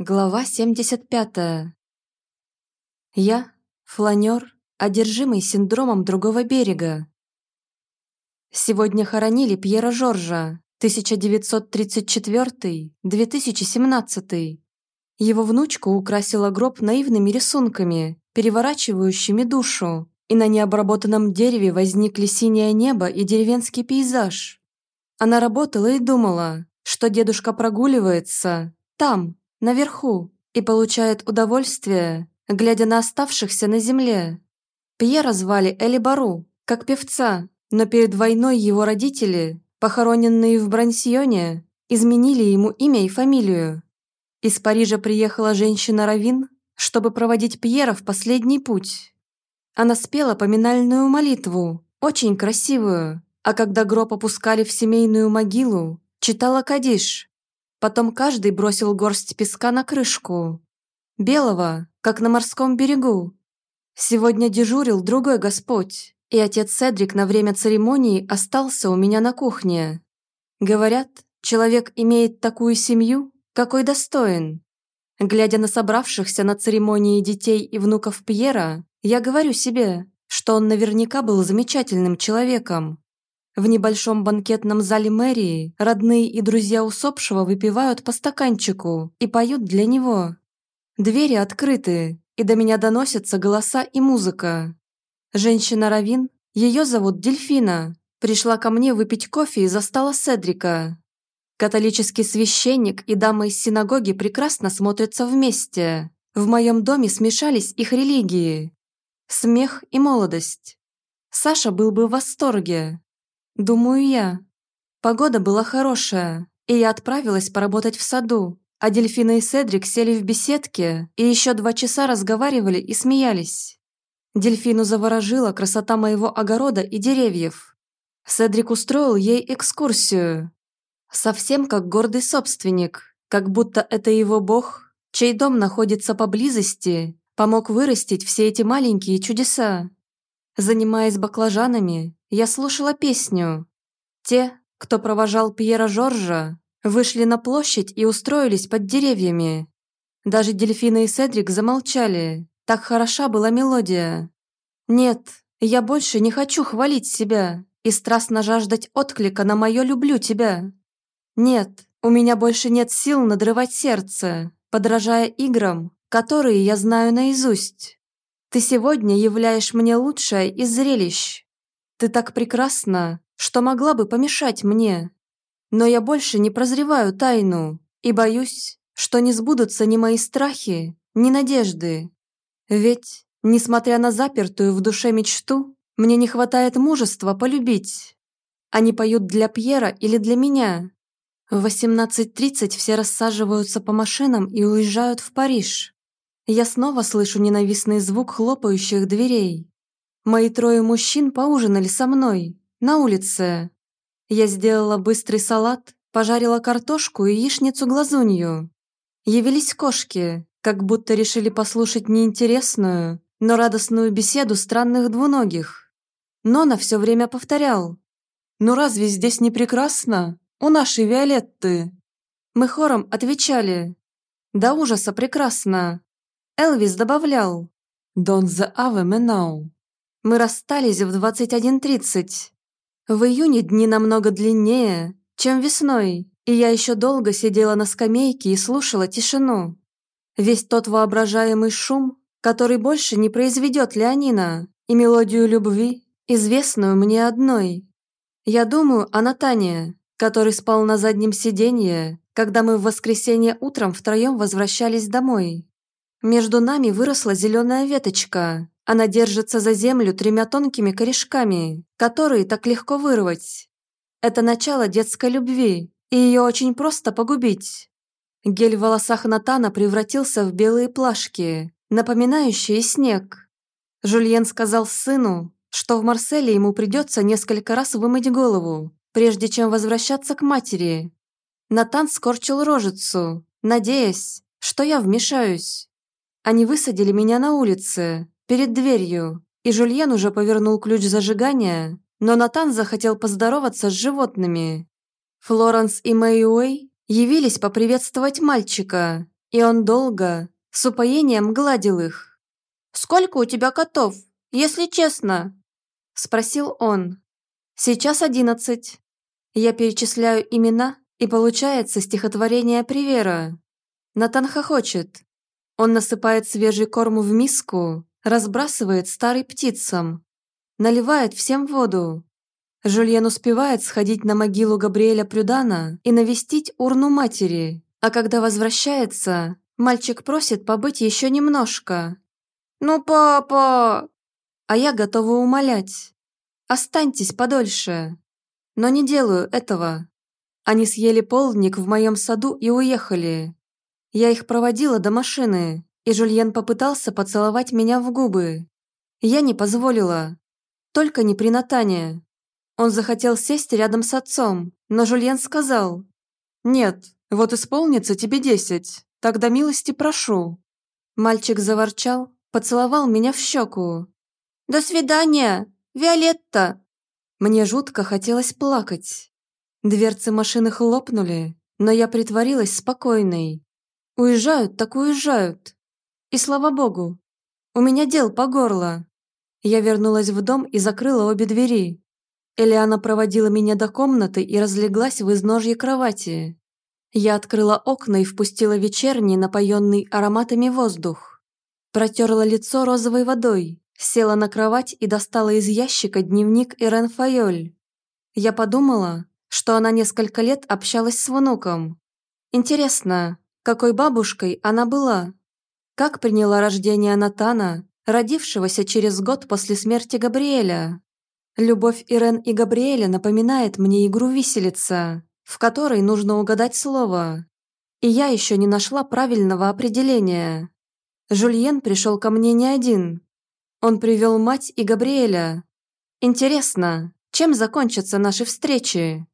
Глава 75. Я – фланер, одержимый синдромом другого берега. Сегодня хоронили Пьера Жоржа, 1934-2017. Его внучку украсила гроб наивными рисунками, переворачивающими душу, и на необработанном дереве возникли синее небо и деревенский пейзаж. Она работала и думала, что дедушка прогуливается там, наверху и получает удовольствие, глядя на оставшихся на земле. Пьера звали Эли Бару, как певца, но перед войной его родители, похороненные в Брансионе, изменили ему имя и фамилию. Из Парижа приехала женщина Равин, чтобы проводить Пьера в последний путь. Она спела поминальную молитву, очень красивую, а когда гроб опускали в семейную могилу, читала Кадиш, Потом каждый бросил горсть песка на крышку. Белого, как на морском берегу. Сегодня дежурил другой Господь, и отец Седрик на время церемонии остался у меня на кухне. Говорят, человек имеет такую семью, какой достоин. Глядя на собравшихся на церемонии детей и внуков Пьера, я говорю себе, что он наверняка был замечательным человеком, в небольшом банкетном зале мэрии родные и друзья усопшего выпивают по стаканчику и поют для него. Двери открыты, и до меня доносятся голоса и музыка. Женщина Равин, ее зовут Дельфина, пришла ко мне выпить кофе и застала Седрика. Католический священник и дама из синагоги прекрасно смотрятся вместе. В моем доме смешались их религии. Смех и молодость. Саша был бы в восторге. Думаю я. Погода была хорошая, и я отправилась поработать в саду, а Дельфина и Седрик сели в беседке и еще два часа разговаривали и смеялись. Дельфину заворожила красота моего огорода и деревьев. Седрик устроил ей экскурсию. Совсем как гордый собственник, как будто это его бог, чей дом находится поблизости, помог вырастить все эти маленькие чудеса. Занимаясь баклажанами, я слушала песню. Те, кто провожал Пьера Жоржа, вышли на площадь и устроились под деревьями. Даже Дельфина и Седрик замолчали, так хороша была мелодия. Нет, я больше не хочу хвалить себя и страстно жаждать отклика на мое «люблю тебя». Нет, у меня больше нет сил надрывать сердце, подражая играм, которые я знаю наизусть. Ты сегодня являешь мне лучшее из зрелищ. Ты так прекрасна, что могла бы помешать мне. Но я больше не прозреваю тайну и боюсь, что не сбудутся ни мои страхи, ни надежды. Ведь, несмотря на запертую в душе мечту, мне не хватает мужества полюбить. Они поют для Пьера или для меня. В 18.30 все рассаживаются по машинам и уезжают в Париж. Я снова слышу ненавистный звук хлопающих дверей. Мои трое мужчин поужинали со мной, на улице. Я сделала быстрый салат, пожарила картошку и яичницу-глазунью. Явились кошки, как будто решили послушать неинтересную, но радостную беседу странных двуногих. Нона все время повторял. «Ну разве здесь не прекрасно? У нашей Виолетты!» Мы хором отвечали. «До ужаса прекрасно!» Элвис добавлял. «Don't the ave me now!» Мы расстались в 21.30. В июне дни намного длиннее, чем весной, и я еще долго сидела на скамейке и слушала тишину. Весь тот воображаемый шум, который больше не произведет Леонина, и мелодию любви, известную мне одной. Я думаю о Натане, который спал на заднем сиденье, когда мы в воскресенье утром втроем возвращались домой. Между нами выросла зеленая веточка, она держится за землю тремя тонкими корешками, которые так легко вырвать. Это начало детской любви, и ее очень просто погубить. Гель в волосах Натана превратился в белые плашки, напоминающие снег. Жульен сказал сыну, что в Марселе ему придется несколько раз вымыть голову, прежде чем возвращаться к матери. Натан скорчил рожицу, надеясь, что я вмешаюсь. Они высадили меня на улице, перед дверью, и Жульен уже повернул ключ зажигания, но Натан захотел поздороваться с животными. Флоренс и Мэй Уэй явились поприветствовать мальчика, И он долго, с упоением гладил их. «Сколько у тебя котов, если честно?» Спросил он. «Сейчас одиннадцать». Я перечисляю имена, и получается стихотворение Привера. Натан хохочет. Он насыпает свежий корм в миску, разбрасывает старый птицам, наливает всем воду. Жульен успевает сходить на могилу Габриэля Прюдана и навестить урну матери, а когда возвращается, мальчик просит побыть еще немножко. «Ну, папа!» А я готова умолять. «Останьтесь подольше!» Но не делаю этого. Они съели полдник в моем саду и уехали. Я их проводила до машины, и Жульен попытался поцеловать меня в губы. Я не позволила. Только не при Натане. Он захотел сесть рядом с отцом, но Жульен сказал, «Нет, вот исполнится тебе десять, тогда милости прошу». Мальчик заворчал, поцеловал меня в щеку. «До свидания, Виолетта!» Мне жутко хотелось плакать. Дверцы машины хлопнули, но я притворилась спокойной. Уезжают, так уезжают. И слава богу, у меня дел по горло. Я вернулась в дом и закрыла обе двери. Элиана проводила меня до комнаты и разлеглась в изножье кровати. Я открыла окна и впустила вечерний, напоенный ароматами воздух. Протерла лицо розовой водой, села на кровать и достала из ящика дневник Ирен Файоль. Я подумала, что она несколько лет общалась с внуком. Интересно, какой бабушкой она была? Как приняла рождение Натана, родившегося через год после смерти Габриэля? Любовь Ирен и Габриэля напоминает мне игру виселица, в которой нужно угадать слово. И я еще не нашла правильного определения. Жульен пришел ко мне не один. Он привел мать и Габриэля. Интересно, чем закончатся наши встречи?